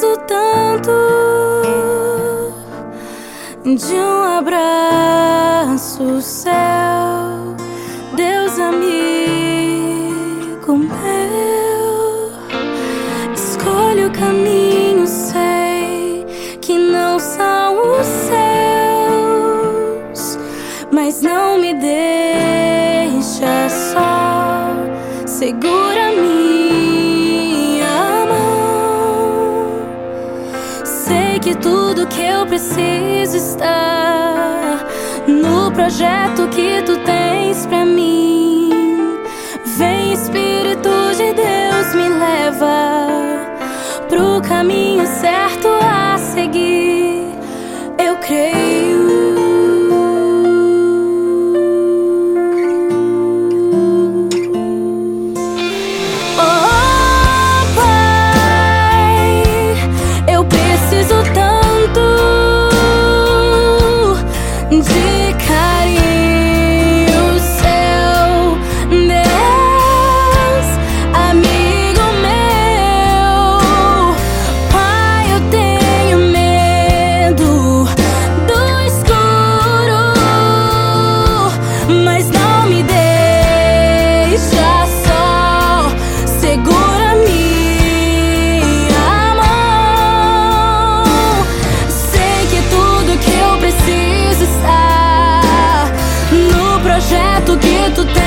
preciso tanto de um abraço céu, Deus amigo meu. Escolho o caminho, sei que não são os seus, mas não me deixa só. Segura que tudo que eu preciso está no projeto que tu tens pra mim. Vem, Espírito de Deus, me leva pro caminho certo preciso está